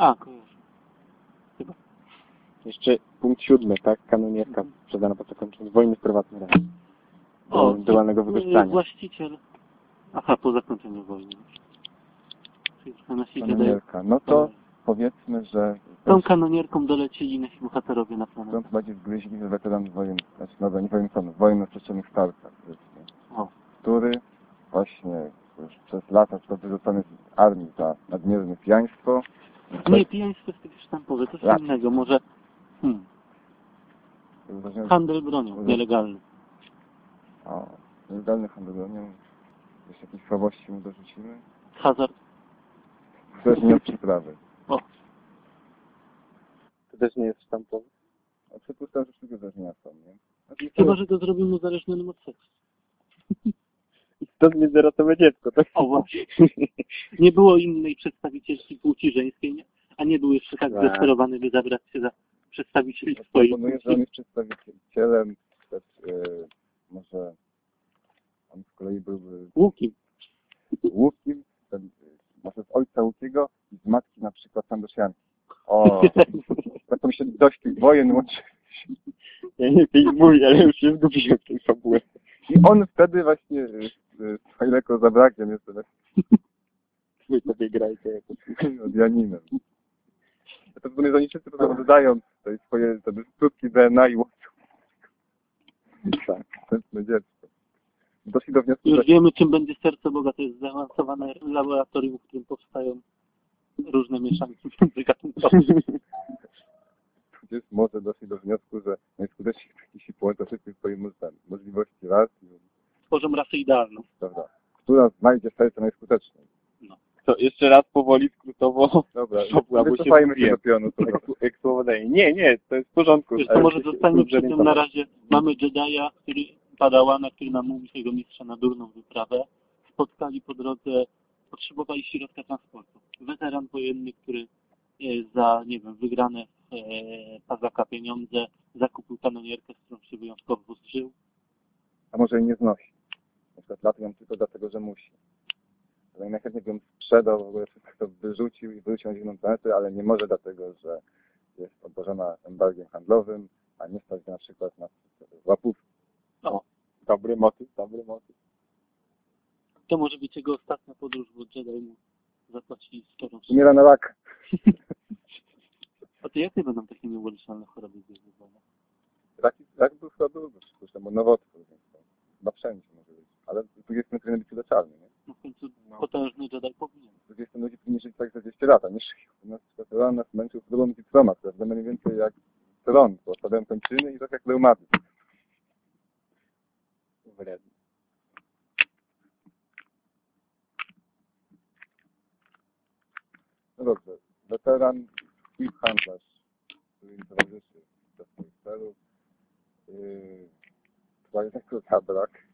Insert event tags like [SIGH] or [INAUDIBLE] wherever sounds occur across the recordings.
A, kojarzę. Jeszcze punkt siódmy, tak? Kanonierka sprzedana po zakończeniu wojny w prywatny rejon. O, dualnego wykorzystania. Właściciel. Aha, po zakończeniu wojny. Czyli. Kanonierka. No to powiedzmy, że Tą kanonierką dolecieli nasi bohaterowie na planetę. stąd bardziej zgryźli weteran wojen, znaczy no nie wojen stanu, wojen powiedzmy, O, który właśnie już przez lata został wyrzucony z armii za nadmierne pijaństwo. Nie, pijaństwo jest takie sztampowe, to Ja. co innego. Może hmm, handel bronią, nielegalny. O, nielegalny handel bronią. Jeszcze jakieś słabości mu dorzucimy. Hazard. Zależnie od przyprawy. O, To też nie jest sztampowy. A przypuszczam, że wszystkie zależenia są, nie? Chyba, że go zrobimy uzależnionym od seksu. I stąd międzyrasowe dziecko, tak? O, właśnie. Nie było innej przedstawicielki płci żeńskiej, nie? a nie był jeszcze tak Tak. zdesperowany, by zabrać się za przedstawicieli swojej Proponuję, że on jest przedstawicielem, też, yy, może on z kolei byłby Łuki. Łukiem, ten, może z ojca Łukiego i z matki na przykład Sandosianki. O, tak to mi się dość tych wojen łączy. Ja nie filmuję, ale już się zgubiłem w tej fabule. I on wtedy właśnie z Hajleko zabrakiem jest teraz Wy sobie grajcie jakoś. od Janinem. Ja to [LAUGHS] w sumie oni wszyscy potem oddają te swoje te skrótki DNA i łączą. Tak, tętne dziecko. Doszli do wniosku, że Już wiemy, czym będzie serce Boga. To jest zaawansowane laboratorium, w którym powstają różne mieszanki międzygatunkowe. [LAUGHS] gdzieś może doszli do wniosku, że najskuteczniej taki się połącza wszystkie swoje możliwości, raz, Tworzą rasę idealną. prawda, która znajdzie serce najskuteczniej. To jeszcze raz powoli, skrótowo. Dobra, [LAUGHS] Fabuła, bo się się do pionu. To Jak, jak słowo daje. Nie, nie, to jest w porządku. Wiesz, to może zostańmy przy tym na razie. Mamy Jedi'a, który Padałana, który namówił swojego mistrza na durną wyprawę. Spotkali po drodze, potrzebowali środka transportu. Weteran wojenny, który e, za, nie wiem, wygrane w e, Pazaka pieniądze zakupił kanonierkę, z którą się wyjątkowo postrzył. A może jej nie znosi. Lata ją tylko dlatego, że musi. Ale najchętniej bym sprzedał, w ogóle wszystko to wyrzucił i wrócił na inną planetę, ale nie może dlatego, że jest obłożona embargiem handlowym, a nie stać na przykład na łapówki. O, Dobry motyw, dobry motyw. to może być jego ostatnia podróż, bo Jedi mu zapłacili sumę. Umiera na rak. [LAUGHS] A to jakie będą takie nieuleczalne choroby związane? Rak, rak był chyba byłby przypuszczam, bo nowotwór, więc to chyba wszędzie. Ale z drugiej strony powinien być uleczalny, nie? No w końcu potężny Jedi powinien. Z drugiej strony ludzie powinni żyć tak za 200 lat, a nie żyją. U nas Ron nas męczył chorobą Mitroma, która wygląda mniej więcej jak tron, bo odpadają kończyny i tak jak reumatyzm. Wredny. No dobrze, weteran, flip handlarz, który im towarzyszy do swoich celów. Yy, Twojego zabrak,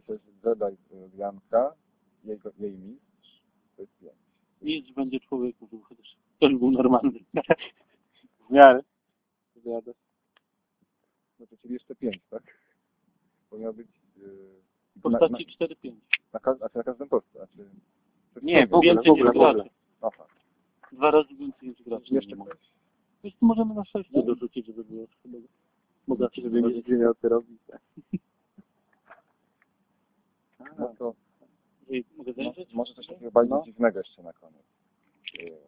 też Jedi Janka, jego, jej mistrz, to jest pięć. Mistrz będzie człowiek, mówił chociaż też był normalny. [LAUGHS] W miarę. Zgadza. No to czyli jeszcze pięć, tak? Bo miał być yy, W na, na, postaci 4-5. na, każ- znaczy na każdym postu, znaczy... Nie, w ogóle, w Więcej ogóle, niż w ogóle. graczy. Aha, Dwa razy więcej niż graczy. jeszcze nie. Wiesz, to możemy na 6 dorzucić, żeby było chyba bogaci, Żeby nie, nie miał co robić. No to Mogę no, zajrzeć? może coś takiego bardzo No. dziwnego jeszcze na koniec. Yy,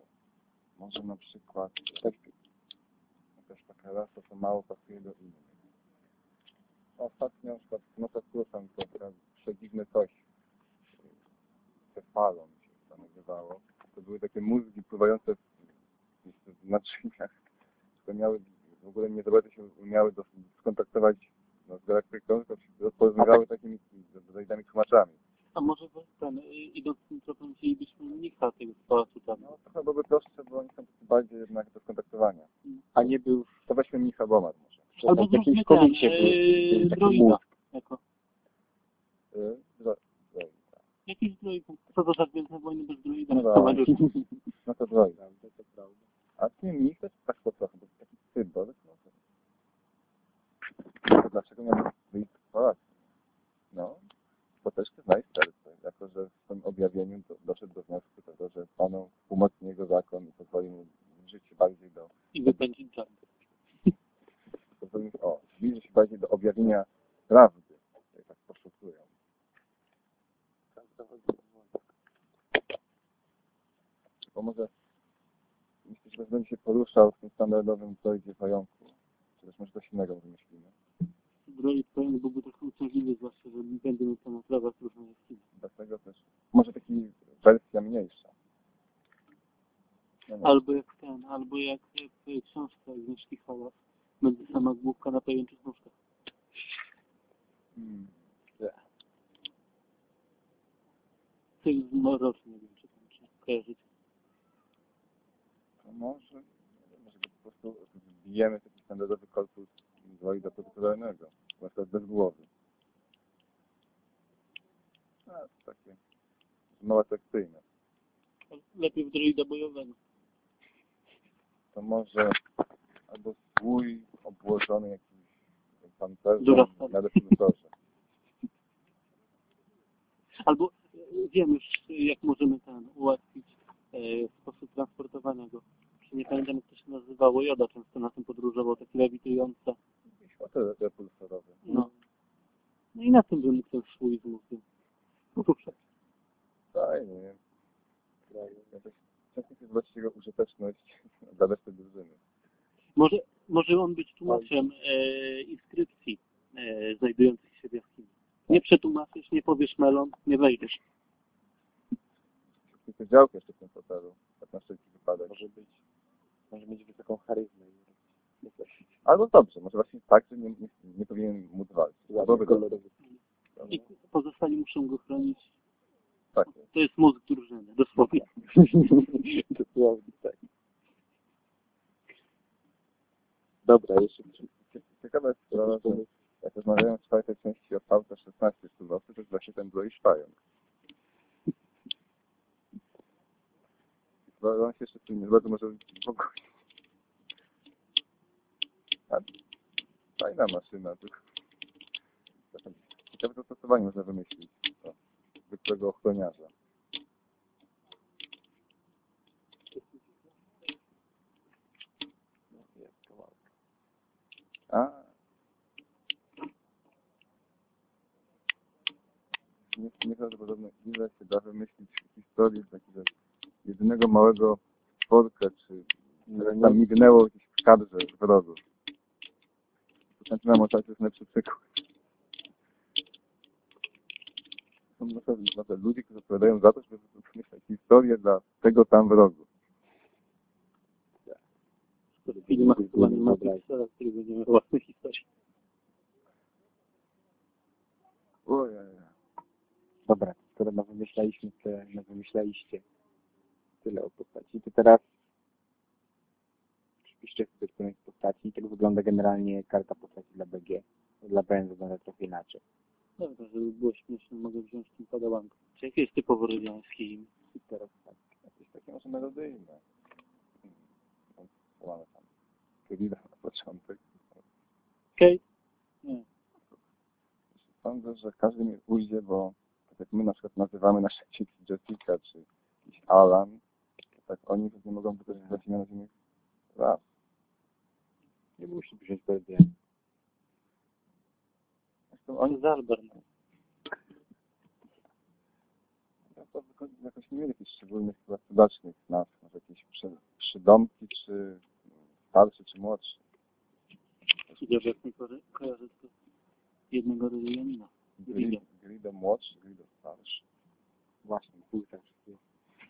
może na przykład tak, jakaś taka rasa, co mało pasuje do innych. Ostatnio na przykład Nota Kursam to taka przedziwne coś. Yy, Cefalon się to nazywało. To były takie mózgi pływające w, w naczyniach, które miały w ogóle nie bardzo się umiały do, skontaktować no, z galaktyką, tylko się rozporozumiewały takimi rodzajami tłumaczami. A może ten, y, idąc tym tropem, chcielibyśmy mnicha tego pałacu tam. No chyba byłoby prostsze, bo oni są bardziej jednak do skontaktowania. A nie był w To weźmy Micha Bomar może. Albo w jakimś komiksie był, yy, taki droida. mózg. Jako, Y, dro- droida. jakiś droid. Co to za Gwiezdne Wojny bez droida? No No. No to droida. To prawda. A ty Mich to jest tak po trochę, bo taki symbol. No dlaczego z pałacu? No, bo też znaj serce, jako że w tym objawieniu do, doszedł do wniosku tego, że paną umocni jego zakon i pozwoli mu zbliżyć się bardziej do, I wypędzić żarty. to powinien- o, zbliżyć się bardziej do objawienia prawdy, jak tak poszukują. Bo może myślę, że będzie się poruszał w tym standardowym droidzie pająku. Też może coś innego wymyślimy. Droid pełen byłby trochę uciążliwy, zwłaszcza, że będę miał tam prawa różne jaskini. Dlatego też może taki wersja mniejsza. No nie. Albo jak ten, albo jak w książce Agnieszki Halas. Będzie sama główka na pajęczych nóżkach. Hmm. Tych z mroczny, nie wiem czy tam czy kojarzycie. To może, nie wiem, może po prostu wbijemy taki standardowy korpus protokolarnego, na przykład bez głowy. A, takie mało. Lepiej w droida bojowego. To może albo zwój obłożony jakimś pancerzem na definitorze. Albo e, wiem już, jak możemy ten ułatwić e, sposób transportowania go. Nie pamiętam, jak to się nazywało. Joda często na tym podróżował, taki lewitujący. Jakiś motor repulsorowy. No. No i na tym bym mógł ten swój z mózgiem. Ruszać. Fajnie, nie? Jakoś Często się zobaczyć jego użyteczność [LAUGHS] dla reszty drużyny. Może, może on być tłumaczem e, inskrypcji e, znajdujących się w jaskini. Nie przetłumaczysz, nie powiesz melon, nie wejdziesz. Tylko działkę jeszcze w tym fotelu, tak na wszelki wypadek. Może być, może mieć wysoką charyzmę. Albo dobrze, może właśnie tak, że nie, nie, nie powinien móc walczyć. Albo Ładny, by kolorowy. I pozostali muszą go chronić. Tak, To jest mózg drużyny, dosłownie. [LAUGHS] Dosłownie tak. Dobra, jeszcze Ciekawe jest że jak rozmawiałem w czwartej części o VT-16 Stulosy, to jest właśnie ten Blue Pająk. Bo on się jeszcze tu nie bardzo może ogóle. A, Fajna maszyna, tylko ciekawe zastosowanie można wymyślić. To zwykłego ochroniarza. A. Nie, nieprawdopodobne ile się da wymyślić historii z takiego jedynego małego stworka, czy które tam mignęło gdzieś w kadrze wrogów. Zaczynam o jest lepszy przykład. Są naprawdę, naprawdę ludzie, którzy odpowiadają za to, żeby wymyślać historię dla tego tam wrogu. W nie ma Pixara, który będzie miał własne historie. Ojej. Dobra, skoro wymyślaliśmy tyle, wymyślaliście tyle o postaci, to teraz sobie którąś z postaci. Tak wygląda generalnie karta postaci dla BG. Dla BN wygląda trochę inaczej. Dobra, żeby było śmieszne, mogę wziąć tym padałanką. Czy jakie jest typowo imię? I teraz tak. Jakieś takie może melodyjne. Hmm. Mamy tam? Krida na początek. Okej? Nie. Sądzę, że każdy mi ujdzie, bo tak jak my na przykład nazywamy nasze dzieci Jessica czy jakiś Alan, tak oni nie mogą wykorzystywać imienia innych raz. Nie musi wziąć BG. Zresztą oni no. ja to wychodzi- jakoś nie mieli jakichś szczególnych chyba cudacznych nazw, może jakieś przy, przydomki, czy starszy, czy młodszy. Chociaż jak nie ko kojarzę tylko jednego rydianina. Grido, Grido młodszy, Grido starszy. Właśnie, pół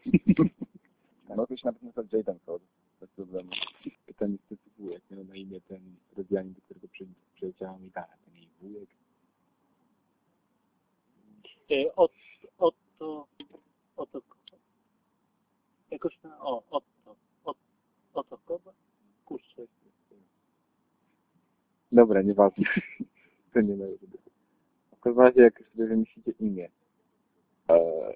[LAUGHS] tak wszystkiego. No to się nawet nazywa Jaden Code, bez problemu. Pytanie specyfikuję, jak miał na imię ten Rodianin, do którego przy- przyleciała mi dana, ten jej wujek. E, Ot, Otto, Otto, jakoś na, o, Otto, Ot, Otto Koba? Kurczę, Dobra, nieważne. [LAUGHS] to nie należy do W każdym razie, jak już sobie wymyślicie imię, e,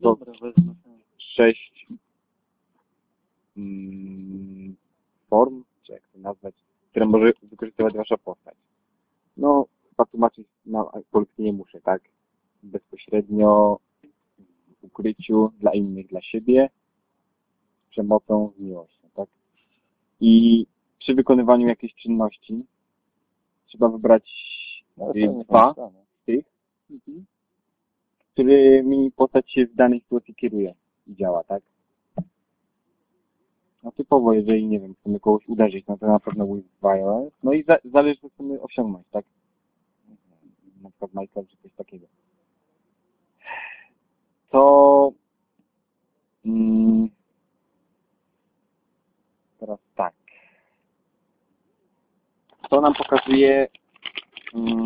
dobra, wezmę sześć form, czy jak to nazwać, które może wykorzystywać wasza postać. No, chyba tłumaczyć na polski nie muszę, tak? Bezpośrednio, w ukryciu, dla innych, dla siebie, z przemocą, z miłością, tak? I przy wykonywaniu jakiejś czynności trzeba wybrać No, y, dwa pomyślane. z tych, Mhm. którymi postać się w danej sytuacji kieruje i działa, tak? No typowo, jeżeli, nie wiem, chcemy kogoś uderzyć, no to na pewno with violence. No i za, zależy, co chcemy osiągnąć, tak? Na przykład Michael, czy coś takiego. To... Mm, teraz tak. To nam pokazuje...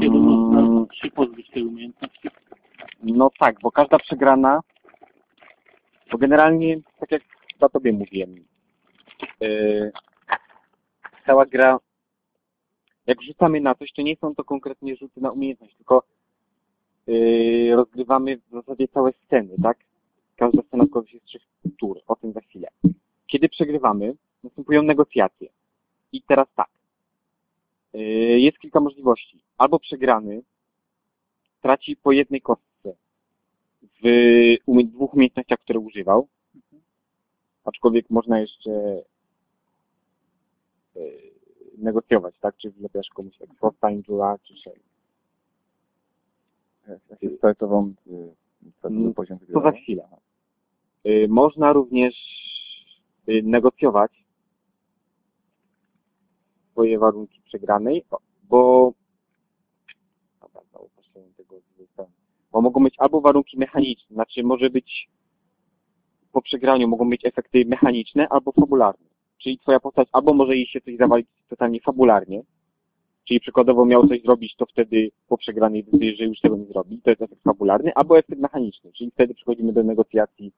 Kiedy można Mm, się pozbyć tej umiejętności? no tak, bo każda przegrana, bo generalnie, tak jak chyba tobie mówiłem, yy, cała gra, jak rzucamy na coś, to nie są to konkretnie rzuty na umiejętność, tylko yy, rozgrywamy w zasadzie całe sceny, tak? Każda scena składa się z trzech tur, o tym za chwilę. Kiedy przegrywamy, następują negocjacje. I teraz tak. Yy, jest kilka możliwości. Albo przegrany traci po jednej kostce w dwóch umiejętnościach, które używał. Aczkolwiek można jeszcze yy, negocjować, tak? Czy wlepiasz komuś jak Frosta, Injura, czy jak się startową Mm, poziom To za chwilę. Yy, można również negocjować swoje warunki przegranej, bo bo mogą być albo warunki mechaniczne, znaczy może być po przegraniu mogą być efekty mechaniczne albo fabularne. Czyli twoja postać albo może jej się coś zawalić totalnie fabularnie, czyli przykładowo miał coś zrobić, to wtedy po przegranej decyduje, że już tego nie zrobi, to jest efekt fabularny, albo efekt mechaniczny, czyli wtedy przechodzimy do negocjacji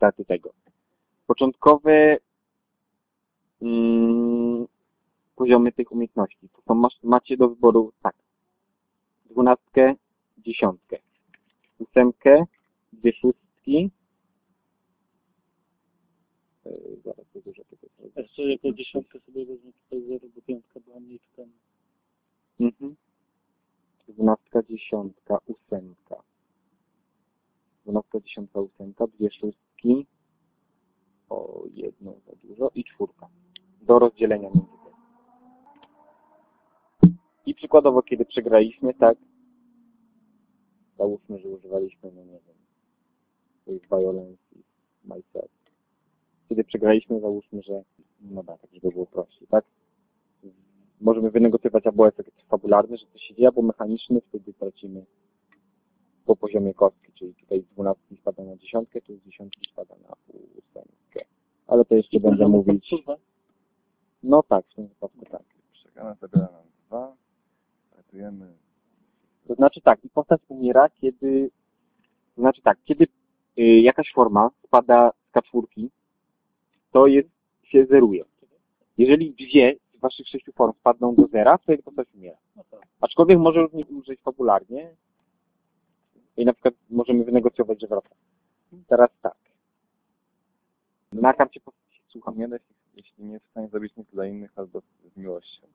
daty tego. Początkowe mm, poziomy tych umiejętności. To są, masz, macie do wyboru tak. Dwunastkę, dziesiątkę. Ósemkę, dwie szóstki. Zaraz to dużo tego. Jeszcze jako dziesiątkę sobie wezmę tutaj zero, bo piątka była mniej. Mhm. Dwunastka, dziesiątka, ósemka. Dwunastka, dziesiątka, ósemka, dwie szóstki. O, jedną za dużo i czwórka. Do rozdzielenia między tym. I przykładowo, kiedy przegraliśmy, tak, załóżmy, że używaliśmy, no nie wiem, violence myself. Kiedy przegraliśmy, załóżmy, że, no tak, żeby było prościej, tak? Możemy wynegocjować albo efekt fabularny, że coś się dzieje, albo mechaniczny, wtedy tracimy po poziomie kostki, czyli tutaj z 12 spada na dziesiątkę, tu z dziesiątki spada na ósemkę. Ale to jeszcze będę mówić. Kurwa. No tak, w tym wypadku tak. Przegrana zabiera nam dwa. Startujemy. To znaczy tak, i postać umiera, kiedy, to znaczy tak, kiedy y, jakaś forma spada z K4, to jest, się zeruje. Jeżeli dwie z waszych sześciu form spadną do zera, to wtedy postać umiera. No tak. Aczkolwiek może również umrzeć fabularnie i na przykład możemy wynegocjować, że wraca. Teraz tak. Na karcie postaci, słucham, Nie da się, jeśli nie jest w stanie zrobić nic dla innych albo z miłością.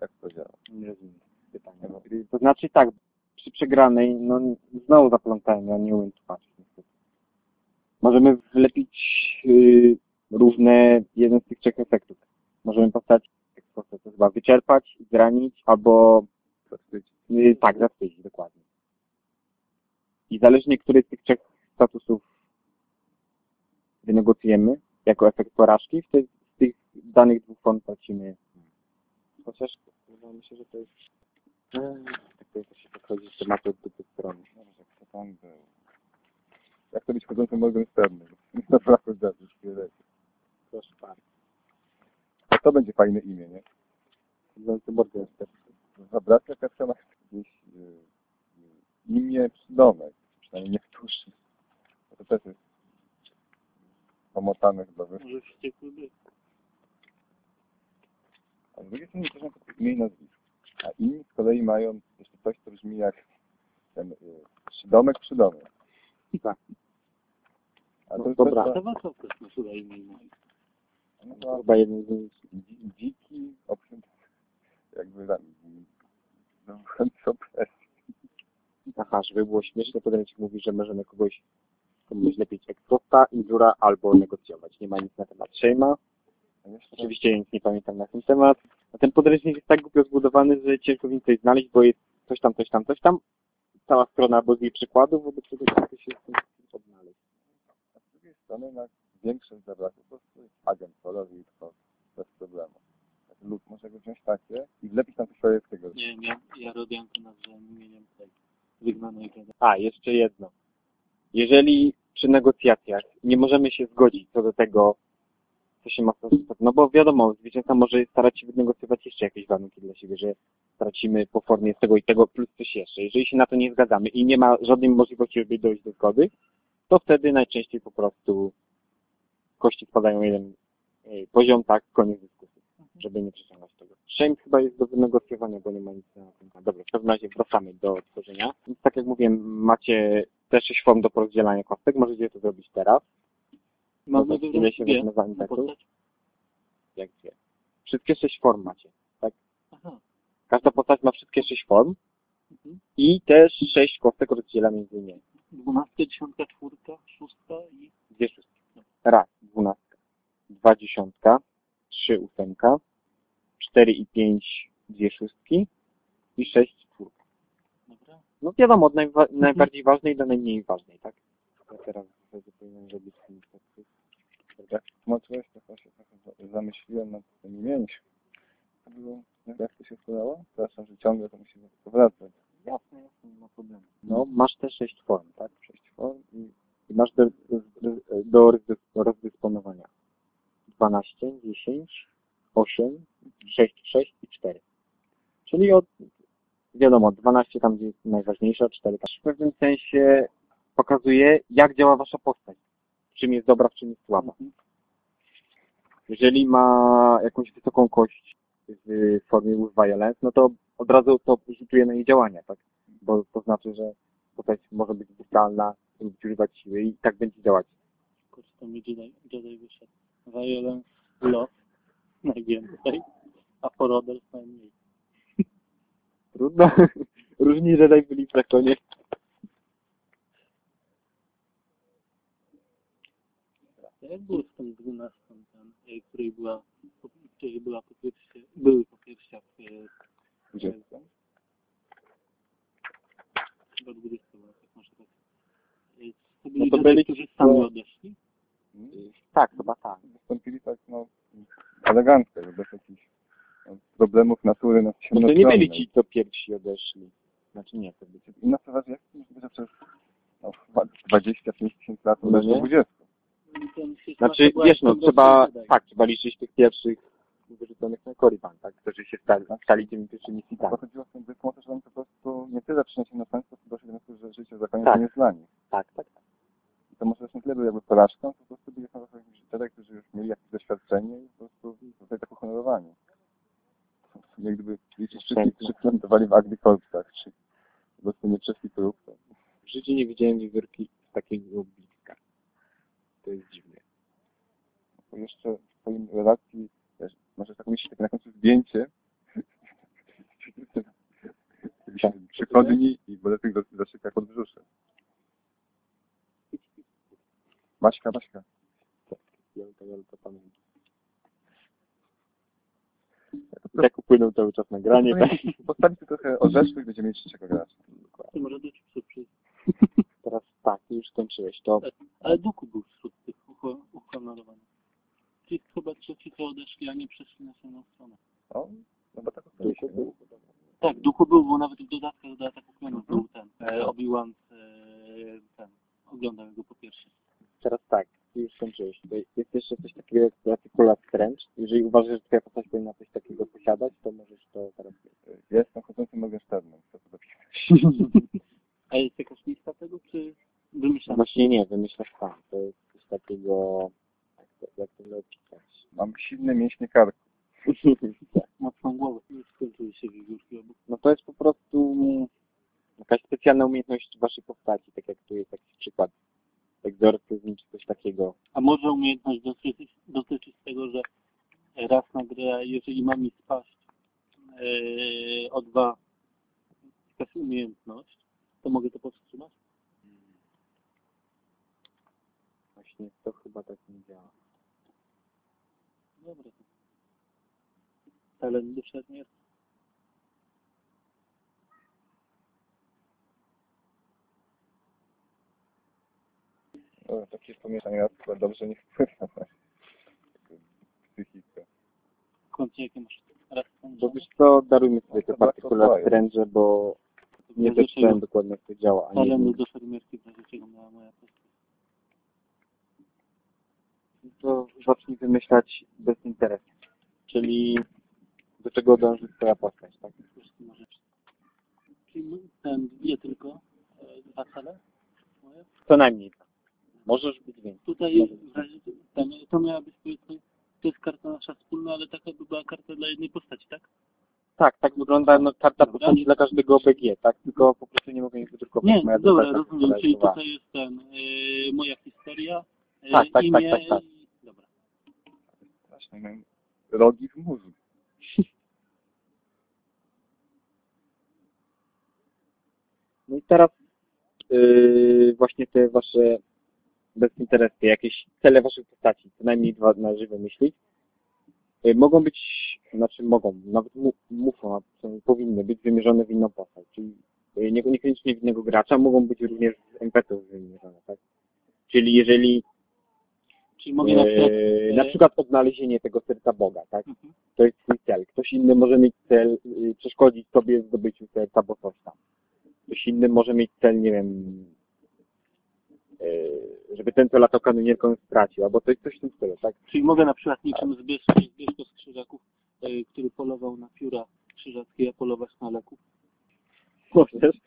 Jak to działa? nie rozumiem pytania. No, to znaczy tak, przy przegranej, no znowu zaplątałem, ja nie umiem tłumaczyć. Możemy wlepić y, różne, jeden z tych trzech efektów. Możemy postać, jak to to chyba wyczerpać, zranić, albo Startujecie. y, tak, zawstydzić, dokładnie. I zależnie, który z tych trzech statusów wynegocjujemy, jako efekt porażki, w tych, z tych danych dwóch form tracimy. Chociaż wydaje mi się, że to jest... Ech, Tak to jest, to się podchodzi z tematu od dupy strony. Dobrze, kto tam był? Jak to być chodzącym Morgan Sternem? [LAUGHS] Naprawdę zabić wiele. Proszę bardzo. A to będzie fajne imię, nie? Chodzący Morgenstern. Zabracja Kasia ma gdzieś y, y, imię przydomek. Przynajmniej nie wtórzy. To też jest pomotane chyba. wiesz? Może wściekły byk. A z drugiej strony też przykład imię i nazwisko. A inni z kolei mają jeszcze coś, co brzmi jak ten y, przydomek, przydomek. Tak. A No to jest dobra. To też ma chyba imię i nazwisko. No chyba jeden z dziki, obciąg, jakby wywołujący opresję. Aha, żeby było śmieszne, ci mówi, że możemy kogoś komuś lepić eksporta, injura albo negocjować. Nie ma nic na temat Shame'a. A jeszcze Oczywiście nic nie pamiętam na ten temat. A ten podręcznik jest tak głupio zbudowany, że ciężko w nim coś znaleźć, bo jest coś tam, coś tam, coś tam. Cała strona albo z jej przykładów, wobec tego się z tym odnaleźć. A z drugiej strony na większość zabraków po prostu jest agent polowy i to bez problemu. Tak, Lub może go wziąć takie i wlepić tam coś swojego. Nie wiem, ja, robię to nazwałem imieniem tej wygnanej. A, jeszcze jedno. Jeżeli przy negocjacjach nie możemy się zgodzić co do tego, co się ma stosować, no bo wiadomo, zwycięzca może starać się wynegocjować jeszcze jakieś warunki dla siebie, że stracimy po formie tego i tego plus coś jeszcze. Jeżeli się na to nie zgadzamy i nie ma żadnej możliwości, żeby dojść do zgody, to wtedy najczęściej po prostu kości spadają jeden y, poziom, tak, koniec dyskusji, żeby nie przeciągać tego. Shame chyba jest do wynegocjowania, bo nie ma nic na tym. Dobra, w każdym razie wracamy do tworzenia. Więc tak jak mówiłem, macie te sześć form do porozdzielania kostek, możecie to zrobić teraz. Mamy Dobra, ile się dwie postać? Jak wie. Wszystkie sześć form macie. Aha. Każda postać ma wszystkie sześć form Mhm. i też sześć kostek rozdziela między nie. Dwunastka, dziesiątka, czwórka, szóstka i... Dwie szóstki. Raz, dwunastka. Dwa dziesiątka. Trzy ósemka. Cztery i pięć, dwie szóstki. I sześć czwórka. Dobra. No wiadomo, od najwa- najbardziej ważnej do najmniej ważnej, tak? Ja teraz powinienem zrobić ten. Jak tłumaczyłeś, to się trochę za- zamyśliłem nad tym imieniem. To było, jak to się składało? Przepraszam, że ciągle to musimy powracać. Jasne, jasne, nie ma problemu. No, masz te sześć form, tak? Sześć form i masz do, do, do rozdys- rozdysponowania. 12, 10, 8, 6, 6 i 4. Czyli od, wiadomo, 12 tam, gdzie jest najważniejsze, a 4 tam. W pewnym sensie pokazuje, jak działa wasza postać. W czym jest dobra, w czym jest słaba. Mhm. Jeżeli ma jakąś wysoką kość w formie with violence, no to od razu to rzutuje na jej działania, tak? Bo to znaczy, że postać może być brutalna, lubić używać siły i tak będzie działać. Kurczę, to mi Jedi, wyszedł. Violence, love najwięcej, a for others najmniej. Trudno. [LAUGHS] Różni Jedi byli w zakonie. Jak było z tą dwunastką, ten, e, której była, której była po pierwsze, były po piersiach, e, Gdzie? chyba 20 była, tak może tak. E, To byli to Jedi, byli którzy sami co- odeszli. Tak, chyba tak. Wystąpili tak, no, elegancko, bez jakichś no, problemów natury na No to nie byli ci, co pierwsi odeszli. Znaczy nie, to byli. I na co jak to może być, że przez no, chyba 25 tysięcy lat No no, nie? 20. I ten się Znaczy, wiesz, no trzeba, tak, trzeba liczyć tych pierwszych wyrzuconych na Korriban, tak? Którzy się stali, stali tymi pierwszymi Bo sitami. chodziło tym wysłu o to, że oni po prostu nie tyle przynieśli na państwo, co doszli do wniosku, że życie w zakonie Tak. to nie jest dla nich. Tak, tak, tak. I był jakby porażką, to po prostu byli na jakimś życzele, którzy już mieli jakieś doświadczenie i po prostu zostali tak uhonorowani. Jak gdyby liczyć wszystkich, którzy wylądowali w agrikolcach, czy po prostu nie prób, to W życiu nie widziałem wiewiórki z takiego bliska. To jest dziwne. bo jeszcze w twoim relacji, wiesz, możesz tak myśleć, takie na końcu zdjęcie, Tak. przychodni i boletyk zasypia pod brzusze. Maśka, Maśka. Ja to, ja to pamiętam. Jak upłynął cały czas nagranie, tak? Postawić tu trochę orzeszków i będziemy mieć trzeciego gracza. To może do chipsów przyjść. Teraz tak, ty już skończyłeś. To Ale Duku był wśród tych uhonorowanych. Ci chyba trzeci co odeszli, a nie przeszli na samą stronę. O, no bo tak Duku był. Tak, Duku był, bo nawet w dodatkach do ataku klonów był ten. E, Obi-Wan e, ten. Oglądał go po pierwsze. Teraz tak, ty już skończyłeś. To Jest jeszcze coś takiego jak artykulat wręcz. Jeżeli uważasz, że twoja postać powinna coś takiego posiadać, to możesz to teraz Ja jestem chodzącym Morgensternem, chcę to zapisać. [LAUGHS] A jest jakaś lista tego, czy wymyślamy? Właśnie nie, wymyślasz sam. To jest coś takiego, jak to, jak to opisać. Mam silne mięśnie karku. [LAUGHS] Mocną głowę. Skończyły się obok. No to jest po prostu jakaś specjalna umiejętność waszej postaci, tak jak tu jest jakiś przykład egzorcyzm czy coś takiego. A może umiejętność dotyczy, dotyczy tego, że raz na grę, jeżeli ma mi spaść e, o dwa jakaś umiejętność, to mogę to powstrzymać? Właśnie to chyba tak nie działa. Dobra. Talent duszewny jest. Takie pomieszanie raz chyba dobrze nie wpływa na psychikę. Kąty jakie masz? Bo wiesz co, darujmy sobie te No, to partykular fajnie. strange, bo nie doczytałem dokładnie jak to działa. a nie do szermierki, razie czego miała moja postać. to zacznij wymyślać bez interesu. Czyli do czego dąży twoja postać, tak? Czyli ten dwie tylko, e, dwa cele moje. Co najmniej. Możesz być więcej. Tutaj w razie ten, to miała być powiedzmy, to jest karta nasza wspólna, ale taka by była karta dla jednej postaci, tak? Tak, tak wygląda no, karta Dobra. postaci dla każdego BG, tak? Tylko po prostu nie mogę jej wydrukować. Nie, Moja dobra, rozumiem, karta czyli jest tutaj jest ten, e, moja historia, e, Tak, tak, imię tak, tak, tak. i... Dobra. Strasznie miałem rogi w mózgu. [LAUGHS] No i teraz yy, właśnie te wasze bezinteresy, jakieś cele waszych postaci, co najmniej dwa należy wymyślić. Yy, mogą być, znaczy mogą, nawet mu, muszą, powinny być wymierzone w inną postać. Czyli nie- niekoniecznie w innego gracza, mogą być również z NPC-ów wymierzone, tak? Czyli jeżeli Czyli mogę na przykład... yy, na przykład odnalezienie tego serca Boga, tak? Mhm. To jest twój cel. Ktoś inny może mieć cel yy, przeszkodzić sobie w zdobyciu serca, bo coś tam. Ktoś inny może mieć cel, nie wiem, żeby ten, co latał kanonierką stracił, albo coś, coś w tym stylu, tak? Czyli mogę na przykład niczym Zbyszko, Zbyszko z Krzyżaków, e, który polował na pióra krzyżackie, polować na leków. Możesz.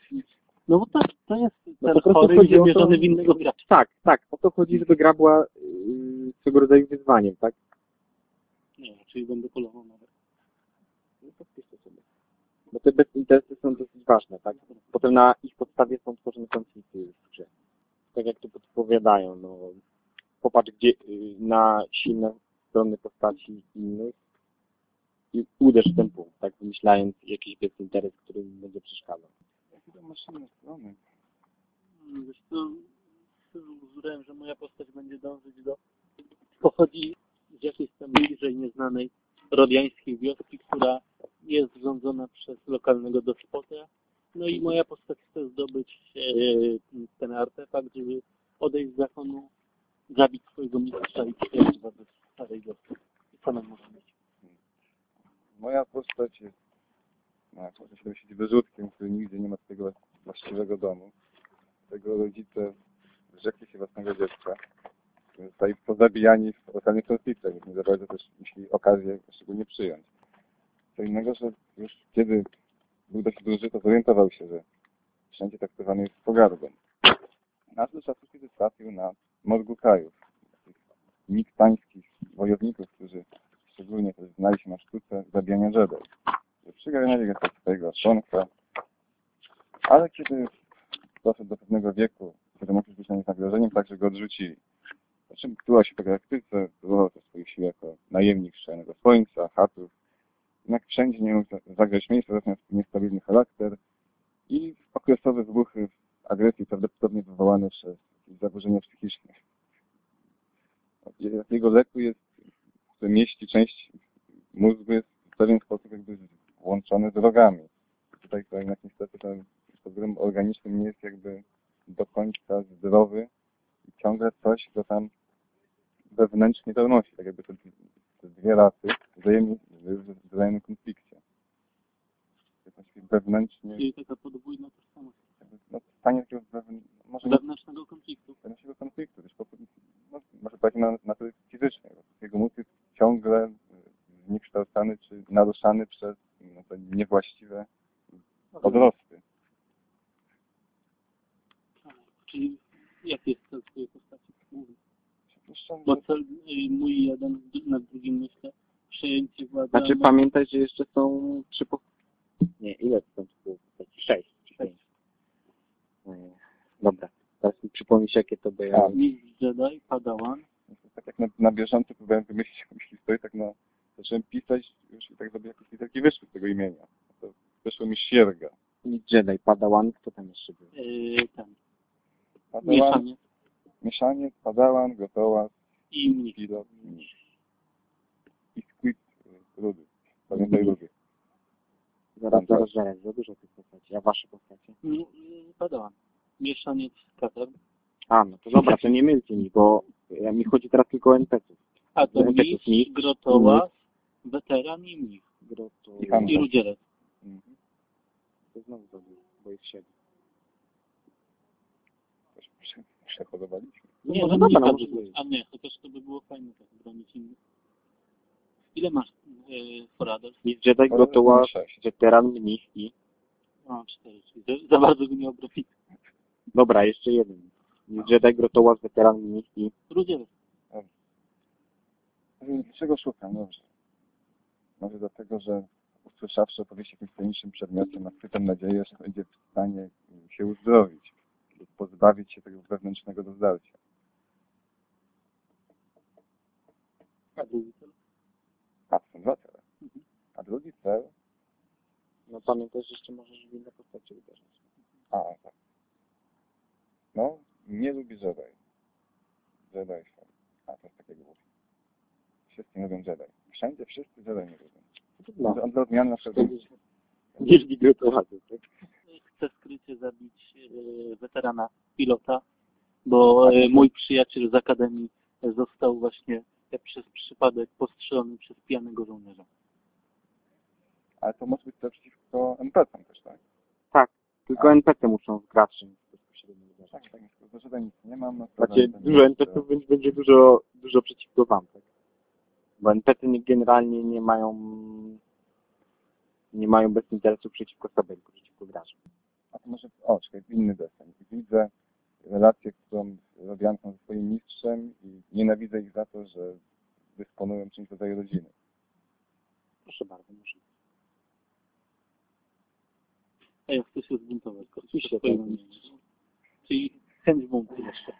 No bo to, to jest No prostu chory wymierzony w innego gracza. Tak, tak. O to chodzi, żeby gra była yy, swego rodzaju wyzwaniem, tak? Nie, czyli będę polował na leków. No to wpisz to sobie. Bo te bezinteresy są dosyć ważne, tak? Potem na ich podstawie są tworzone konflikty w grze. Tak jak tu podpowiadają, no popatrz gdzie yy, na silne strony postaci innych i uderz w ten punkt, tak? Wymyślając jakiś bezinteres, który będzie przeszkadzał. Jakie to maszyny strony? Mm, Wiesz co, uzurałem, że moja postać będzie dążyć do... Pochodzi z jakiejś tam bliżej nieznanej rodiańskiej wioski, która jest rządzona przez lokalnego despotę. No i moja postać chce zdobyć e, ten artefakt, żeby odejść z zakonu, zabić swojego mistrza i przyjechać do starej wioski. I co nam może być? Moja postać jest, no, może się wyrzutkiem, który nigdzie nie ma swojego właściwego domu. Tego rodzice zrzekli się własnego dziecka. Zostali pozabijani w lokalnych konfliktach, więc nie za bardzo też okazję szczególnie przyjąć. Co innego, że już kiedy był dość duży, to zorientował się, że wszędzie traktowany jest z pogardą. Aż do czasu, kiedy trafił na Morgukajów, tych miktańskich wojowników, którzy szczególnie też znali się na sztuce zabijania Jedi. Że Przygarnęli go swojego członka, ale kiedy doszedł do pewnego wieku, kiedy mógł być na nich zagrożeniem, także go odrzucili. Po czym była się po galaktyce, próbował to swoich sił jako najemnik Szalonego Słońca, Hatów. Jednak wszędzie nie mógł za- zagrać miejsca, ze względu na niestabilny charakter i okresowe wybuchy agresji prawdopodobnie wywołane przez zaburzenia psychiczne. Jego leku jest, który mieści część mózgu jest w pewien sposób jakby włączony drogami. Tutaj to jednak niestety ten problem organicznym nie jest jakby do końca zdrowy i ciągle coś go tam wewnętrznie donosi. Tak jakby te, te dwie rasy wzajemnie żyły w wzajemnym konflikcie. Jakoś wewnętrznie, Czyli taka podwójna tożsamość no, stanie takiego wewn... może wewnętrznego konfliktu. wewnętrznego konfliktu, też po, no, może bardziej na natury fizycznej. bo Jego mózg jest ciągle zniekształcany czy naruszany przez no, te niewłaściwe odrosty. Czyli jaki jest cel twojej postaci? Mówię. Bo że cel y, mój jeden na drugim myślę przejęcie władzy. Znaczy ale- pamiętaj, że jeszcze są trzy po... Nie, ile to są trzy postaci? Sześć. czy pięć. Nie. Dobra, teraz mi przypomnisz jakie to by... A. Mistrz Jedi, Padawan, tak jak na, na bieżąco próbowałem wymyślić jakąś historię, tak na, zacząłem pisać już i tak sobie jakieś literki wyszły z tego imienia. To wyszło mi Sierga. Jedi, Padawan, kto tam jeszcze był? yy, ten, Padawan, mieszanie mieszaniec, Padawan, Gotoła, i mnich. Pilot. Rudy. Pamiętaj [LAUGHS] Rudy. Zaraz, zaraz, zaraz, za dużo tych postaci. A wasze postacie? Mm, y, Padawan. Mieszaniec katar. A, no to dobra, to nie mylcie mi, bo ja, mi chodzi teraz tylko o NPC-ów. A to No, tak jest mistrz, mistrz, grotołaz, weteran i mnich. Groto... I. I rudzielec. Mhm. To znowu za dużo, bo jest siedem. To się prze- Przehodowaliśmy. No Nie, może no może wrzucać. być. A nie, chociaż to by było fajne tak bronić innych. Ile masz yy, poradów? Jedi, Grotołaz, Sześć. weteran, mnich i... No, cztery, czyli za, za bardzo go nie obroni. Dobra, jeszcze jeden. Jedi, Grotołaz, weteran, mnich i... Rudzielec. Czego szukam? Dobrze. Może dlatego, że usłyszawszy opowieść o jakimś tajemniczym przedmiocie, nachwytam nadzieję, że będzie w stanie się uzdrowić lub pozbawić się tego wewnętrznego dozdarcia. A drugi cel? A, to są dwa cele. A drugi cel, No pamiętaj, że jeszcze możesz w inne postacie uderzyć. a, tak. No, nie lubi Jedi. Jedi są. A, to jest takiego głupie. Wszyscy nie lubią Jedi. Wszędzie wszyscy Jedi nie lubią. No. Dla odmiany na przykład Grotołazy, tak? Chcę skrycie zabić yy, weterana pilota, bo yy, mój przyjaciel z Akademii został właśnie przez przypadek postrzelony przez pijanego żołnierza. Ale to może być też przeciwko NPC-om też, tak? Tak, tylko NPC muszą z graczem bezpośrednio. Tak, tak. Nic nie mam. No to Znaczy, dużo NPC-ów będzie, będzie dużo, dużo przeciwko wam, tak? Bo NPC nie- generalnie nie mają nie mają bez interesu przeciwko sobie, tylko przeciwko graczom. A to może, o, czekaj, inny desen. Widzę relację, którą robiłem ze swoim mistrzem i nienawidzę ich za to, że dysponują czymś w rodzaju rodziny. Proszę bardzo, może. A ja chcę się zbuntować. Oczywiście, tak. Czyli chęć buntu jeszcze.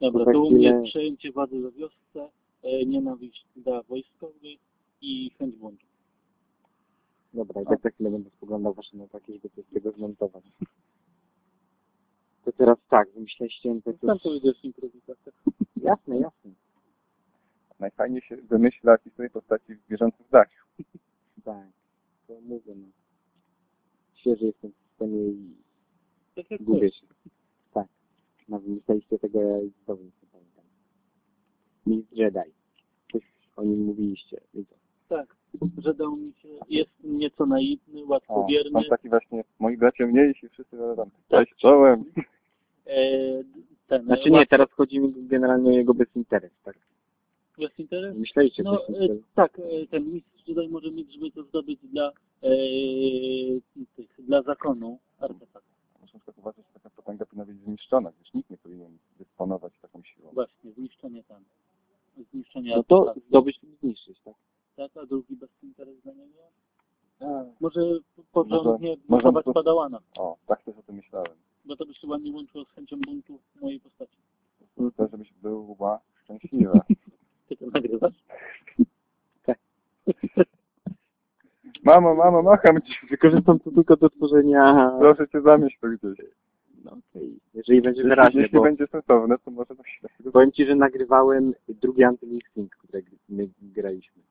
Dobra, To u mnie przejęcie władzy we wiosce, e, nienawiść dla wojskowych i chęć buntu. Dobra, i tak za chwilę będę spoglądał wasze notaki, żeby coś z tego zmontować. To teraz tak, wymyśleliście NPC. Tam powiedziałeś improwizację. Jasne, jasne. Najfajniej się wymyśla historię postaci w bieżącym zdaniu. Tak, to mówię, no. Świeży jestem w systemie i Tak gubię to. się. Tak. No wymyśleliście tego, ja i znowu nie pamiętam. Mistrz Jedi. Coś o nim mówiliście. To. Tak, że dał mi się, jest nieco naiwny, O, łatwowierny. mam taki właśnie, moi bracia mniejsi, wszyscy wiadomo, Tak. czołem. [LAUGHS] E, ten, Znaczy nie, teraz chodzi mi generalnie o jego bezinteres, tak? Bez interes? Myśleliście No e, tak, e, ten mistrz tutaj może mieć, żeby to zdobyć dla, e, tych, dla zakonu artefakt. Muszę na przykład uważać, że taka potęga powinna być zniszczona, gdyż nikt nie powinien dysponować taką siłą. Właśnie, zniszczenie tam. Zniszczenie No to zdobyć lub zniszczyć, tak? Tak, a drugi bez interes dla niego? A, Może porządnie może to- padałana, O, tak też o tym myślałem. bo to by się ładnie łączyło z chęcią buntu mojej postaci. Chcę, żebyś była szczęśliwa. [LAUGHS] Ty to nagrywasz? [LAUGHS] Mamo, mamo, macham ci. Wykorzystam to tylko do tworzenia... Proszę cię zamieść to gdzieś. No okej. Jeżeli będzie Jeśli, wyraźnie, jeśli bo będzie sensowne, to może to się tak powiem Ci, że nagrywałem drugi Antylisting, które gr- my graliśmy.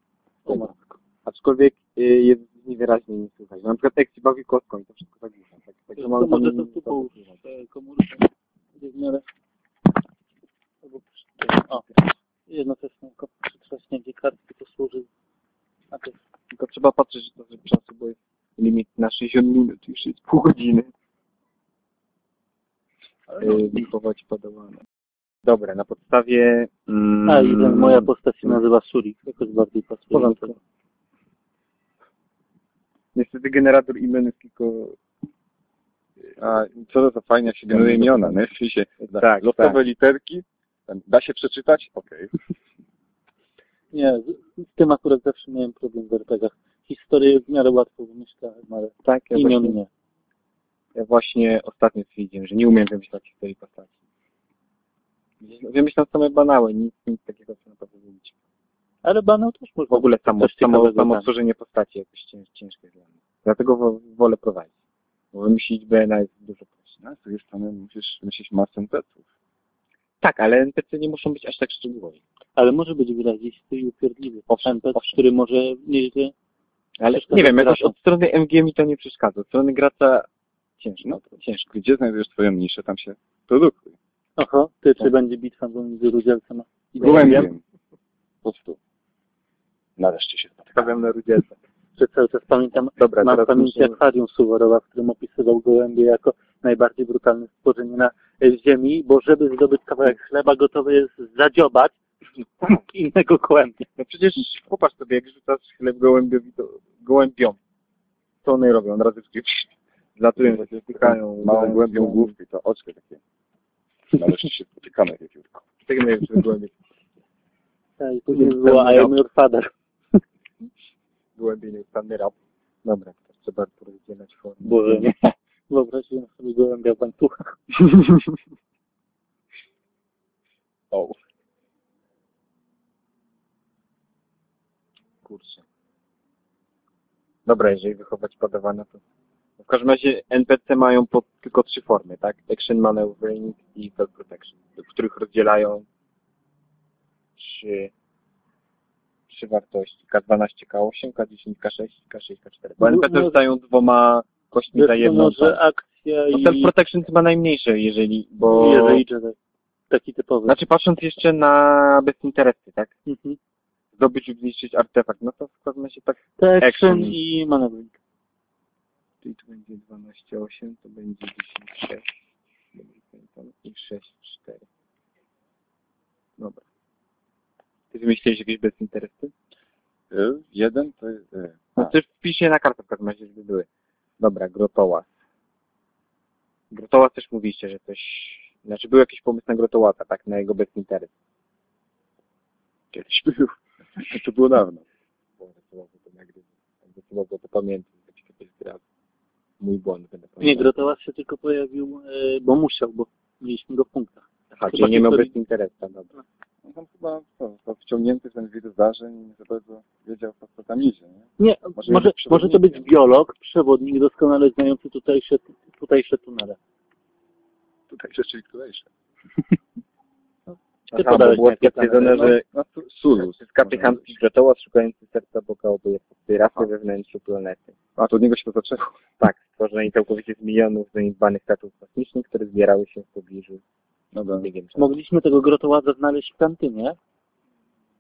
Matko. Aczkolwiek y, jest niewyraźnie nie słychać. Na przykład jak się bawi kostką i to wszystko zagłusza. Tak, tak, To może to tu połóż e, komórkę, w miarę... O, przytrzaśnięcie kartki posłuży. A to Tylko trzeba patrzeć że to czasu, bo jest limit na 60 minut, już jest pół godziny. ale no. Yy, padawane. Dobra, na podstawie... Mm, A i ten, moja postać się nazywa Shuri, jakoś bardziej pasuje. Niestety generator imion jest tylko... A co to za fajnie, jak się generuje imiona, nie? Czyli się Tak, losowe tak. literki, da się przeczytać? Okej. [LAUGHS] Nie, z, z tym akurat zawsze miałem problem w RPGach. Historię w miarę łatwo wymyślałem, ale Tak, ja imion właśnie, nie. ja właśnie ostatnio stwierdziłem, że nie umiem wymyślać historii postaci. Wymyślam same banały, nic, nic takiego, co naprawdę zrobić. Ale banał też W można. ogóle samo, samo, samo tworzenie postaci jakoś cięż, ciężkie dla mnie. Dlatego wo, wolę prowadzić. Bo wymyślić BNA jest dużo prościej. No, z drugiej strony musisz myśleć masę NPC-ów. Tak, ale NPC nie muszą być aż tak szczegółowi. Ale może być wyrazisty i upierdliwy. Owszem, NPC, owszem. który może nieźle... Ale nie wiem, jakoś od strony MG mi to nie przeszkadza. Od strony gracza ciężko. No, ciężko. Gdzie znajdujesz twoją niszę, tam się produkuj. Aha, ty, czy Tak. będzie bitwa pomiędzy Rudzielcem a... Gołębiem. Po prostu. Nareszcie się spotykamy. Stawiam na rudzielce. Że cały czas pamiętam, Dobra, mam w pamięci muszę... akwarium Suworowa, w którym opisywał gołębie jako najbardziej brutalne stworzenie na e, ziemi, bo żeby zdobyć kawałek chleba, gotowy jest zadziobać [LAUGHS] innego gołębia. No przecież popatrz sobie, jak rzucasz chleb gołębiowi, to gołębiom. Co one robią? Od razu wszystkie zlatują, się spychają. Małą głębią główki, to oczko takie. Nareszcie się spotykamy, wiewiórko. Tak nie wiem, czy gołębie, Tak, i później Ten było I am rap. your father. [LAUGHS] gołębie nieustanny rap. Dobra, to trzeba porozdzielać formę. Boże, nie. [LAUGHS] Wyobraziłem sobie gołębia w łańcuchach. [LAUGHS] O. Kurczę. Dobra, jeżeli wychować padawana, to... W każdym razie NPC mają po, tylko trzy formy, tak? Action, Maneuvering i Self Protection, w których rozdzielają trzy, trzy wartości. K12, K8, K10, K6, K6, K4. Bo No, NPC no- zostają dwoma kośćmi za to jedną. może akcja No i... Self Protection chyba najmniejsze, jeżeli, bo... Jeżeli Jedi. Taki typowy. Znaczy patrząc jeszcze na bezinteresy, tak? Mhm. Zdobyć lub zniszczyć artefakt, no to w każdym razie tak. Action Action. i manewring. Czyli tu będzie 12,8, to będzie 10,6. Dobrze pamiętam. I 6,4. Dobra. Ty wymyśliłeś jakieś bezinteresy? Y, Jeden to jest... y, No a, ty wpiszę na kartę w każdym razie, żeby były. Dobra, grotołaz. Grotołaz też mówiliście, że coś... Znaczy był jakiś pomysł na grotołaza, tak? Na jego bezinteres. Kiedyś był. To było dawno. Mogę to mogę to pamiętać, jak się kiedyś gra. Mój błąd będę Nie. Grotołaz się tylko pojawił, e, bo musiał, bo mieliśmy go w punktach. Aha, chyba czyli nie miał historii- bezinteresu, dobra. On tam chyba co, został wciągnięty w ten wir zdarzeń i nie za bardzo wiedział, po co tam idzie. Nie? Nie, Może może, może to być biolog, przewodnik doskonale znający tutejsze, tutejsze tunele. Tutaj rzeczywistsze. [LAUGHS] Ty Aha, bo było stwierdzone, plany, że No, su- Sulus. to jest kapitański grotołaz szukający serca Boga obojętnej rasy we wnętrzu planety. A, to od niego się to zaczęło. Tak, stworzenie całkowicie z milionów zaniedbanych statów kosmicznych, które zbierały się w pobliżu z czasu. Mogliśmy tego grotołaza znaleźć w kantynie.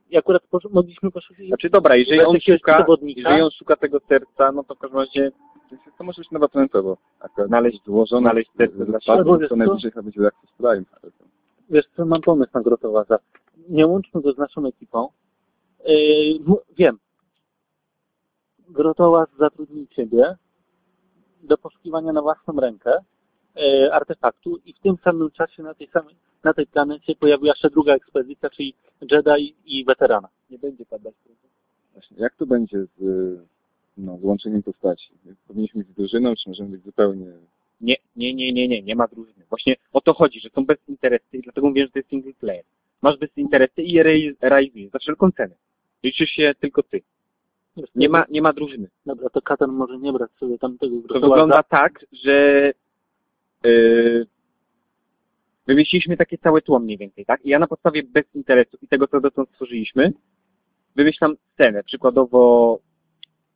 I akurat posz- mogliśmy poszukiwać. Znaczy dobra, jeżeli on szuka, jeżeli on szuka tego serca, no to w każdym razie To może być nowa akurat Znaleźć- złożona znaleźć serce dla siebie. To, najbliżej chyba będzie Reaktor Prime. Wiesz co, mam pomysł na grotołaza. Nie łączmy go z naszą ekipą. Yy, wiem. Grotołaz zatrudnił Ciebie do poszukiwania na własną rękę yy, artefaktu i w tym samym czasie na tej samej na tej planecie pojawiła się druga ekspedycja, czyli Jedi i weterana. nie będzie padać. Właśnie, jak to będzie z, no, z łączeniem postaci? Powinniśmy być drużyną, czy możemy być zupełnie... Nie, nie, nie, nie, nie, nie ma drużyny. Właśnie o to chodzi, że są bezinteresy i dlatego mówię, że to jest single player. Masz bezinteresy i je realizujesz za wszelką cenę. Liczysz się tylko ty. Nie ma, nie ma drużyny. Dobra, to Katan może nie brać sobie tamtego To wygląda tak, że yy, wymyśliliśmy takie całe tło mniej więcej, tak? I ja na podstawie bezinteresu i tego, co dotąd stworzyliśmy, wymyślam scenę. Przykładowo,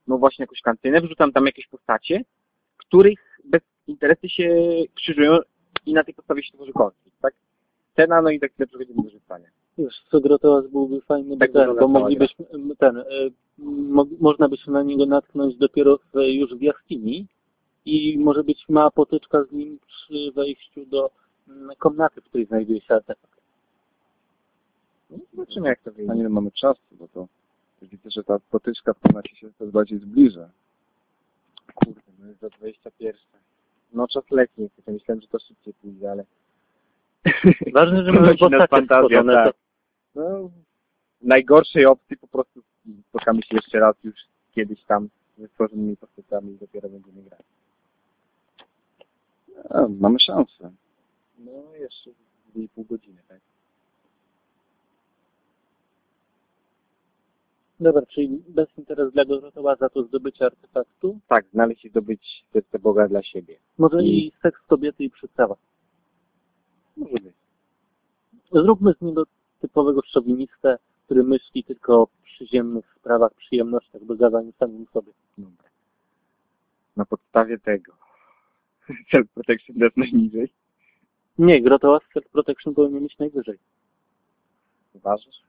no właśnie jakąś kantynę, wrzucam tam jakieś postacie, których bezinteresy się krzyżują i na tej podstawie się tworzy konflikt, tak? Scena, no i tak chwilę przechodzimy do rzucania. Wiesz, co grotołaz byłby fajny, Tak bo, ten, bo moglibyśmy, ten, e, mo, można by się na niego natknąć dopiero w, już w jaskini i może być mała potyczka z nim przy wejściu do mm, komnaty, w której znajduje się artefakt. No, zobaczymy jak to A wyjdzie. nie mamy czasu, bo to widzę, że ta potyczka w komnacie się coraz bardziej zbliża. Kurde, no jest za 21. No czas leci, niestety. Myślałem, że to szybciej pójdzie, ale... Ważne, że [LAUGHS] mamy Leci nas postacie fantazja, tak. to No, w najgorszej opcji po prostu spotkamy się jeszcze raz już kiedyś tam ze stworzonymi postaciami i dopiero będziemy grać. A, mamy szansę. No, jeszcze 2,5 godziny, tak? Dobra, czyli bez interesu dla grotołaza to zdobycie artefaktu, Tak, znaleźć i zdobyć serce Boga dla siebie. może I- i seks kobiety i przedstawa. Może być. Zróbmy z niego typowego szowinistę, który myśli tylko o przyziemnych sprawach, przyjemnościach, dogadaniu samym sobie. Dobra. Na podstawie tego [LAUGHS] self-protection jest najniżej. Nie, Grotołaz Self-Protection powinien mieć najwyżej. Uważasz?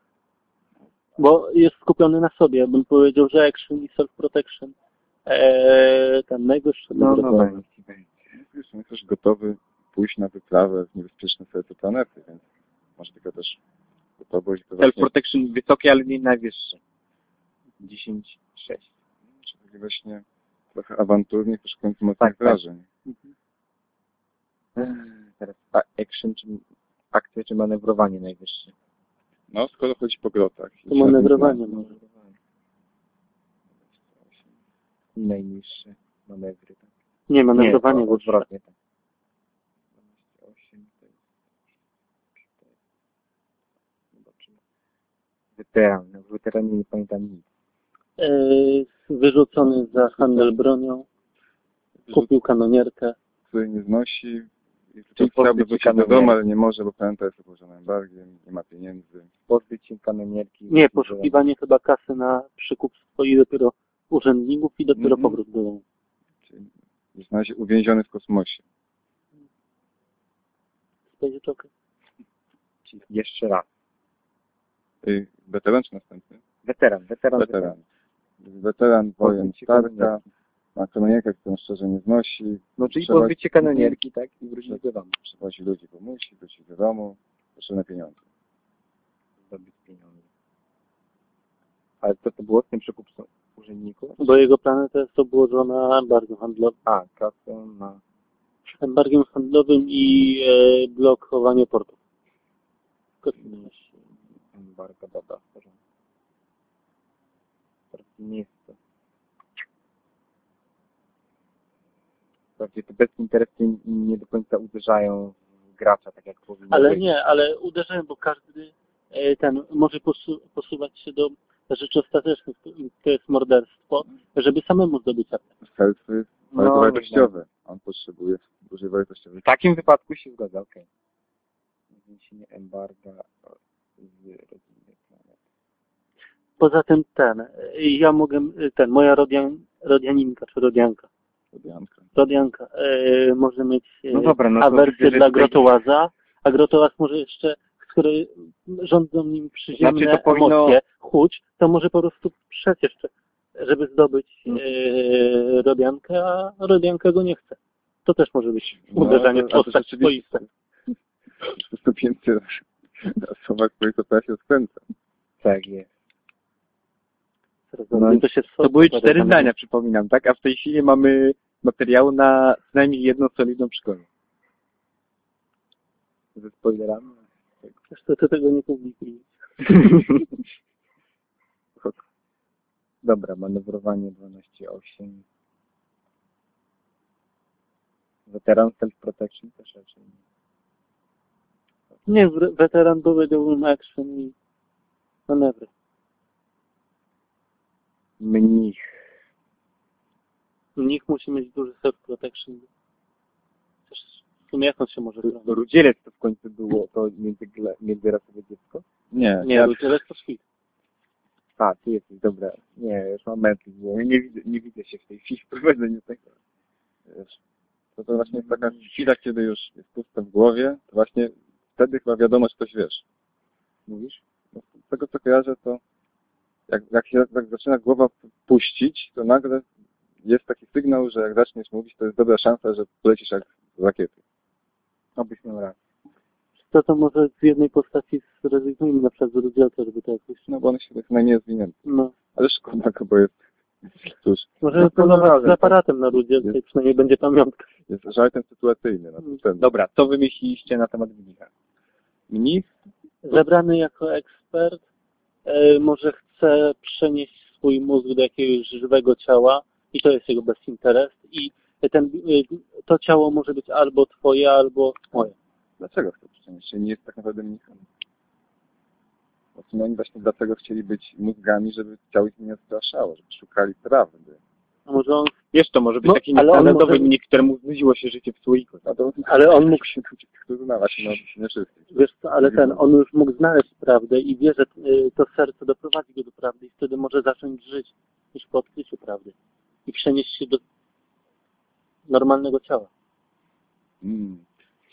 Bo jest skupiony na sobie. Bym powiedział, że Action i Self-Protection eee, ten najwyższy. No, no, będzie, będzie. Wiesz, on jest też gotowy pójść na wyprawę w niebezpieczne serce planety, więc może tylko też gotowość to właśnie, Self-protection wysokie, ale nie najwyższe. 10, 6. czyli właśnie trochę awanturnie, poszukując mocnych Tak, tak. wrażeń. Mhm. Teraz a- action, czy akcja, czy manewrowanie najwyższe? No, skoro chodzi po grotach. To manewrowanie może. Najniższe manewry. Tak. Nie, manewrowanie nie, odwrotnie. Tak. 28 to jest 4. Zobaczymy. Weteran. W weteranie nie pamiętam nic. eee, Wyrzucony za handel bronią, kupił kanonierkę. który nie znosi Czyli chciałby wrócić do domu, ale nie może, bo planeta jest obłożona embargiem, nie ma pieniędzy. Pozbyć się kanonierki. Nie, poszukiwanie chyba kasy na przykupstwo i dopiero urzędników i dopiero Mhm. powrót do domu. Czyli jest na razie uwięziony w kosmosie. Czekać. Czyli Jeszcze raz. Y, Weteran czy następny? Weteran, weteran, Weteran. Weteran wojen Starka, ma kanonierkę, którą szczerze nie znosi, No czyli Trzeba- pozbyć się kanonierki, tak? I wrócić do domu. przywozi ludzi, bo musi, wróci do domu, potrzebne pieniądze. Zdobyć pieniądze. Ale co to było z tym przekupstwem urzędników? Bo jego planeta jest obłożona embargiem handlowym. A, kasę na... Embargiem handlowym i e, blokowanie portów. niż embargo, dobra, w porządku. Teraz nie jest to. Wprawdzie te bezinteresy nie do końca uderzają w gracza, tak jak powinno Ale być. nie, ale uderzałem, bo każdy e, ten może posu posuwać się do rzeczy ostatecznych, to, jest morderstwo, żeby samemu zdobyć aptę. Selfy jest No, bardzo wartościowe. On potrzebuje dużej wartościowej. W takim wypadku się zgadza, okej. Zniesienie embarga z rodziny planet. Poza tym ten, e, ja mogę, e, ten, moja rodian, rodianinka czy rodianka, Rodianka e, może mieć e, No dobra, no awersję dla grotołaza, a grotołaz może jeszcze, skoro rządzą nim przyziemne Znaczy, to powinno- emocje, chuć, to może po prostu przecież jeszcze, żeby zdobyć Mm. e, rodiankę, a rodianka go nie chce. To też może być No, uderzenie w ale to postać swoistą. Po prostu więcej osoba, której to prawie skręca. Tak jest. No, to, się To były cztery zdania, przypominam, tak? A w tej chwili mamy materiału na przynajmniej jedną solidną przygodę. Ze spoilerami. Zresztą to tego nie publikuje. [LAUGHS] Dobra, manewrowanie 12.8. Weteran self-protection też raczej nie. Nie, weteran powiedziałbym action i manewry. Mnich. Mnich musi mieć duży self-protection. Też w sumie on się może bronić? Rudzielec to w końcu było to między, międzyrasowe dziecko? Nie, Nie, ja, Rudzielec to świt. A, ty jesteś, dobra. Nie, już mam mętlik, bo nie widzę, nie widzę się w tej chwili w prowadzeniu tego. wiesz, to, to właśnie jest taka chwila, kiedy już jest pusto w głowie, to właśnie wtedy chyba wiadomo, że coś wiesz. Mówisz? No, z tego co kojarzę, to jak, jak się jak zaczyna głowa puścić, to nagle jest taki sygnał, że jak zaczniesz mówić, to jest dobra szansa, że polecisz jak z rakiety. Obyś miał rację. To to może z jednej postaci zrezygnujmy na przykład z Rudzielca, żeby to jakoś... No bo on się tak najmniej jest zwinięty. No, Ale szkoda go, bo jest, cóż, możemy No to z aparatem na Rudzielca i przynajmniej będzie pamiątka. jest żartem sytuacyjnym. Na ten temat. Dobra, co wymyśliliście na temat mnicha? Mnich Zebrany jako ekspert e, może chce przenieść swój mózg do jakiegoś żywego ciała i to jest jego bezinteres i ten, e, to ciało może być albo twoje, albo moje. Dlaczego chce się? Nie jest tak naprawdę mnichem. Bo w sumie oni właśnie dlatego chcieli być mózgami, żeby ciało ich nie odstraszało, żeby szukali prawdy. A może on, Wiesz, to może być No, taki ale on standardowy może- któremu znudziło się życie w słoiku. No to ale on mógł się, kto zna właśnie, no nie wszystkich. wiesz co, ale ten, on już mógł znaleźć prawdę i wie, że y, to serce doprowadzi go do prawdy i wtedy może zacząć żyć już po odkryciu prawdy i przenieść się do normalnego ciała. Mm.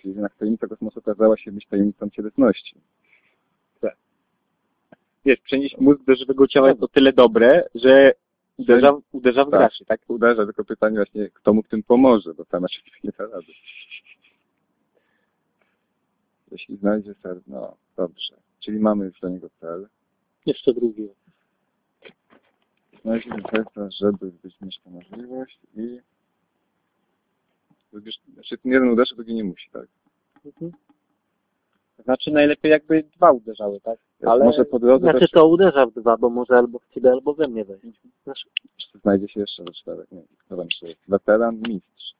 Czyli jednak tajemnica kosmosu okazała się być tajemnicą cielesności. Wiesz, przenieść mózg do żywego ciała jest o tyle dobre, że uderza, uderza w Tak. graczy, tak? Uderza tylko pytanie właśnie, kto mu w tym pomoże, bo sama się nie da rady. Jeśli znajdzie cel, no dobrze. Czyli mamy już dla niego cel. Jeszcze drugi. Znaleźć serca, żeby być mieć tę możliwość i Wiesz, znaczy ten jeden uderzy, drugi nie musi, tak? Mhm. Znaczy najlepiej jakby dwa uderzały, tak? Ale może po drodze Znaczy też to uderza w dwa, bo może albo w ciebie, albo we mnie wejść. Znaczy, znajdzie się jeszcze we czterech. Nie, kto tam jeszcze jest? Weteran, mistrz.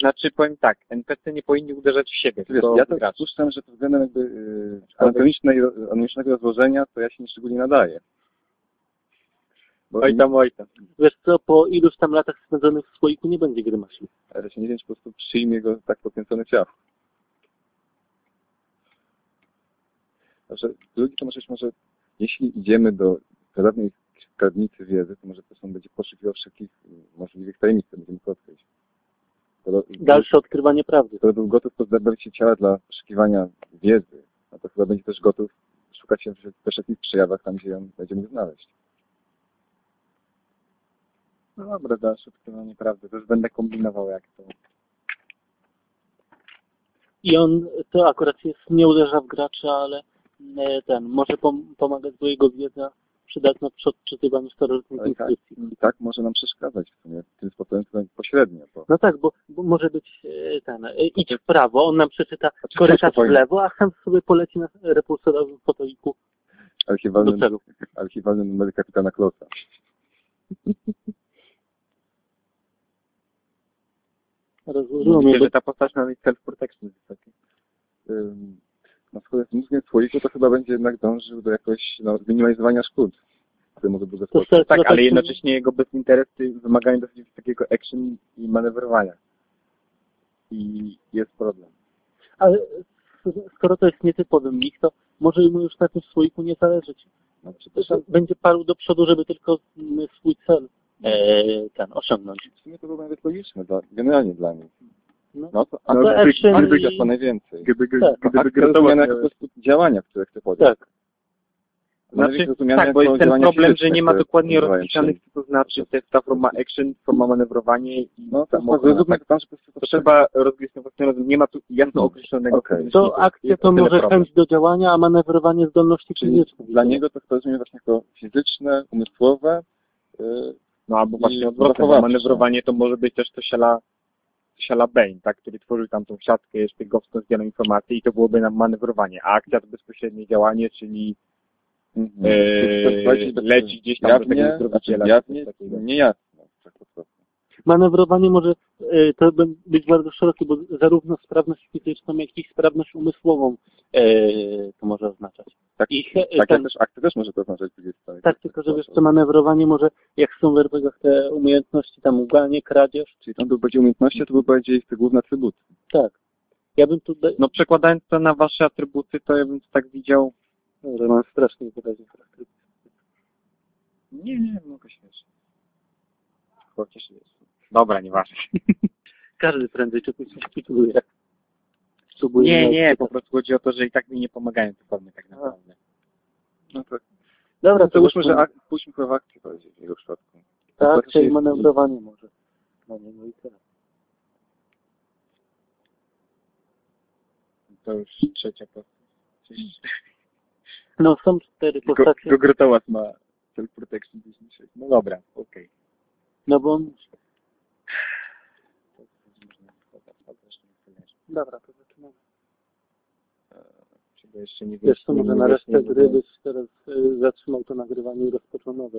Znaczy powiem tak, NPC nie powinni uderzać w siebie, Wiesz, ja to przypuszczam, że pod względem jakby yy, anatomicznej, anatomicznego rozłożenia to ja się nieszczególnie nadaję. Bo Oj tam, oj tam. wiesz co, po iluś tam latach spędzonych w słoiku nie będzie grymasił. ale się nie wiem, czy po prostu przyjmie go tak pokręcony ciało. Także drugi to może być może, jeśli idziemy do pewnej skarbnicy wiedzy, to może prostu on będzie poszukiwał wszelkich możliwych tajemnic, które będziemy mógł odkryć. Skoro, Dalsze odkrywanie prawdy. skoro był gotów pozbawić się ciała dla poszukiwania wiedzy, no to chyba będzie też gotów szukać się we wszelkich przejawach tam, gdzie ją będzie mógł znaleźć. No dobra, dalsze odkrywanie prawdy. To już będę kombinował jak to. I on to akurat jest, nie uderza w gracza, ale ten, może pom pomagać, bo jego wiedza przydatna przy odczytywaniu starożytnych tak, inskrypcji. I tak może nam przeszkadzać w sumie, tym sposobem pośrednio, bo No tak, bo, bo może być e, ten, e, idź w prawo, on nam przeczyta Znaczy, korytarz w lewo, a sam sobie poleci na repulsorowym fotoliku do archiwalny, celu. archiwalny numer kapitana Klosa. [LAUGHS] Rozumiem, bo że ta postać ma mieć self-protection wysoki. No skoro jest mózgiem słoiku, to chyba będzie jednak dążył do jakoś no, zminimalizowania szkód, które to spotkać. serce Tak, ale jednocześnie jego bezinteresy wymagają dosyć wysokiego action i manewrowania. I jest problem. Ale skoro to jest nietypowy mnich, to może mu już na tym słoiku nie zależeć. No, To będzie parł do przodu, żeby tylko mm, swój cel e, ten osiągnąć. w sumie to było nawet logiczne, dla, generalnie dla mnie. No. No to, A no, to gdyby, action gdyby i- najwięcej. Gdyby, Tak. Akcja gdyby rozumiana jako po działania, które chce podjąć. Tak. Znaczy, tak, bo jako jest ten problem, że nie ma dokładnie rozpisanych, co to znaczy, to jest ta forma action, forma manewrowanie i No to samochód. to tam, że po prostu To potrzeba... trzeba rozgryźć na własny rozum. Nie ma tu jasno określonego Okej. wskaźnika. To akcja to może chęć do działania, a manewrowanie zdolności fizyczne. dla niego to rozumiem właśnie jako fizyczne, umysłowe, yy, No albo właśnie odwrotnie, manewrowanie to może być też to siala, siala Bane, tak, który tworzył tam tą siatkę szpiegowską z wielą informacji i to byłoby nam manewrowanie, a akcja to bezpośrednie działanie, czyli Mhm. Eee, leci gdzieś tam do jawnie, tego zdrowiciela, znaczy czy jawnie, niejasno. Tak. Manewrowanie może e, to być bardzo szerokie, bo zarówno sprawność fizyczną, jak i sprawność umysłową e, to może oznaczać. Tak, I he, tak ten, też, akty też może to oznaczać strony. tak, tylko że wiesz co, manewrowanie może, jak są w RPGach te umiejętności, tam uganie, kradzież, Czyli tam był bardziej umiejętności, to był bardziej te główne atrybuty. tak. Ja bym tutaj, No przekładając to na wasze atrybuty, to ja bym to tak widział, że mam strasznie wyraźnie charakterystykę. nie, nie, mogę śmiesznie. Chociaż jest. Dobra, nieważne. Każdy prędzej czy później spróbuje. Spróbuje Nie, nie, po prostu chodzi o to, że i tak mi nie pomagają te formy tak naprawdę. No tak. Dobra, To załóżmy, że ak- pójdźmy chyba w akcję bardziej w jego przypadku. tak, czyli jest- manewrowanie może. No nie, no i tyle. To już trzecia postać. No są cztery Go, postacie, go Grotołas ma self-protection 10 No dobra, okej. no bo on... To jest można składać, to też nie tyle. Dobra, to zaczynamy. Czego jeszcze nie Wiesz co, nie może na wyjaśniłem, resztę bo- gry byś teraz y, zatrzymał to nagrywanie i rozpoczął nowe.